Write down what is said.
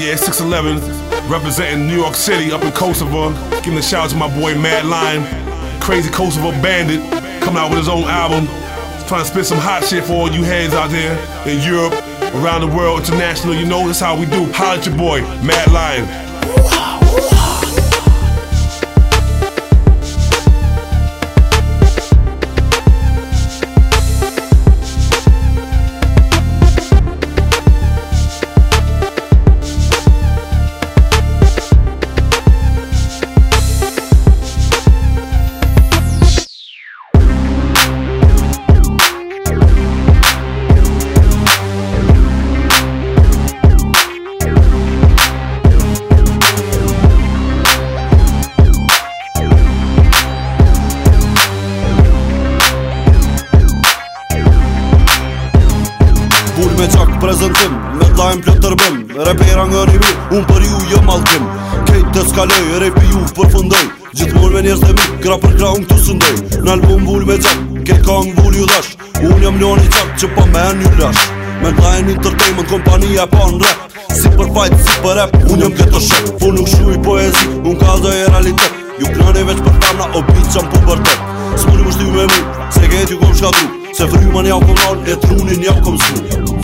Yeah, 6'11, representing New York City up in Kosovo. Giving a shout out to my boy Mad Lion, crazy Kosovo bandit, coming out with his own album. Trying to spit some hot shit for all you heads out there in Europe, around the world, international. You know, that's how we do. Holla at your boy, Mad Lion. Full me qak prezentim, me tajnë pjo tërbim Repera nga rimi, unë për ju jë jo malkim Kejt të skaloj, repi ju për fundoj Gjithë mor me njerës dhe mi, kra për kra unë këtu sëndoj Në album vull me qak, ke ka në vull ju dhash Unë jam njoni qak që pa me një lash Me tajnë entertainment, Kompania pa në rap Si për fajt, si për rap, unë jam këtë shok Full nuk shu i poezi, unë ka dhe e realitet Ju kërën e veç për tamna, o bitë që më përbërtet Së mundi më me mu, se gëjtë ju kom Se vrymën ja u këmon e trunin ja u këmzun